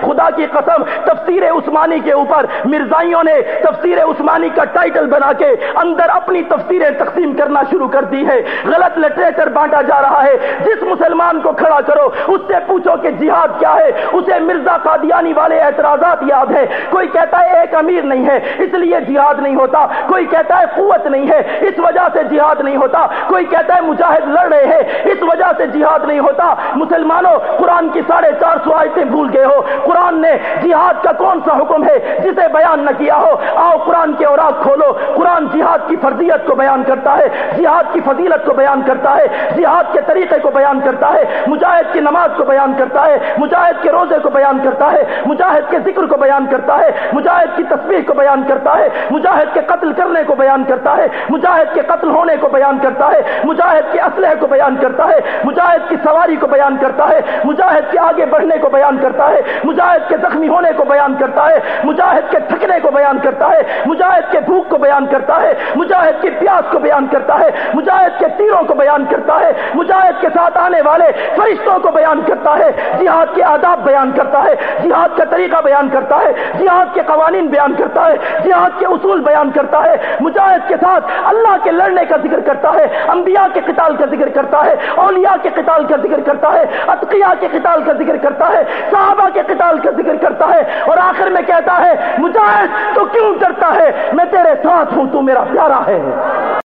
خدا کی قسم، تفسیر عثمانی کے اوپر مرزائیوں نے تفسیر عثمانی کا ٹائٹل بنا کے اندر اپنی تفسیریں تقسیم کرنا شروع کر دی ہے غلط لٹریچر بانٹا جا رہا ہے۔ جس مسلمان کو کھڑا کرو، اس سے پوچھو کہ جہاد کیا ہے۔ اسے مرزا قادیانی والے اعتراضات یاد ہے کوئی کہتا ہے ایک امیر نہیں ہے، اس لیے جہاد نہیں ہوتا۔ کوئی کہتا ہے قوت نہیں ہے، اس وجہ سے جہاد نہیں ہوتا۔ کوئی کہتا ہے مجاہد لڑ رہے ہیں، اس وجہ سے جہاد نہیں ہوتا۔ مسلمانوں، قرآن کی ساڑھے چار سو آیتیں بھول گئے ہو۔ قرآن نے جہاد کا کون سا حکم ہے جسے بیان نہ کیا ہو؟ آؤ قرآن کے اوراق کھولو۔ قرآن کو بیان کرتا ہے جہاد کی فضیلت کو بیان کرتا ہے جہاد کے طریقے کو بیان کرتا ہے مجاہد کی نماز کو بیان کرتا ہے مجاہد کے روزے کو بیان کرتا ہے مجاہد کے ذکر کو بیان کرتا ہے مجاہد کی تصویر کو بیان کرتا ہے مجاہد کے قتل کرنے کو بیان کرتا ہے مجاہد کے قتل ہونے کو بیان کرتا ہے مجاہد کے اسلحے کو بیان کرتا ہے مجاہد کی سواری کو بیان کرتا ہے مجاہد کے آگے بڑھنے کو بیان کرتا ہے مجاہد کے زخمی ہونے کو بیان کرتا ہے مجاہد کے تھکنے کو بیان کرتا ہے مجاہد کے بھوک کو بیان کرتا ہے مجاہد کی پیاس کو بیان کرتا ہے مجاہد کے تیروں کو بیان کرتا ہے ساتھ آنے والے فرشتوں کو بیان کرتا ہے، جہاد کے آداب بیان کرتا ہے، جہاد کا طریقہ بیان کرتا ہے، جہاد کے قوانین بیان کرتا ہے، جہاد کے اصول بیان کرتا ہے۔ مجاہد کے ساتھ اللہ کے لڑنے کا ذکر کرتا ہے، انبیاء کے قتال کا ذکر کرتا ہے، اولیاء کے قتال کا ذکر کرتا ہے، اتقیاء کے قتال کا ذکر کرتا ہے، صحابہ کے قتال کا ذکر کرتا ہے۔ اور آخر میں کہتا ہے، مجاہد تو کیوں ڈرتا ہے؟ میں تیرے ساتھ ہوں، تو میرا پیارا ہے۔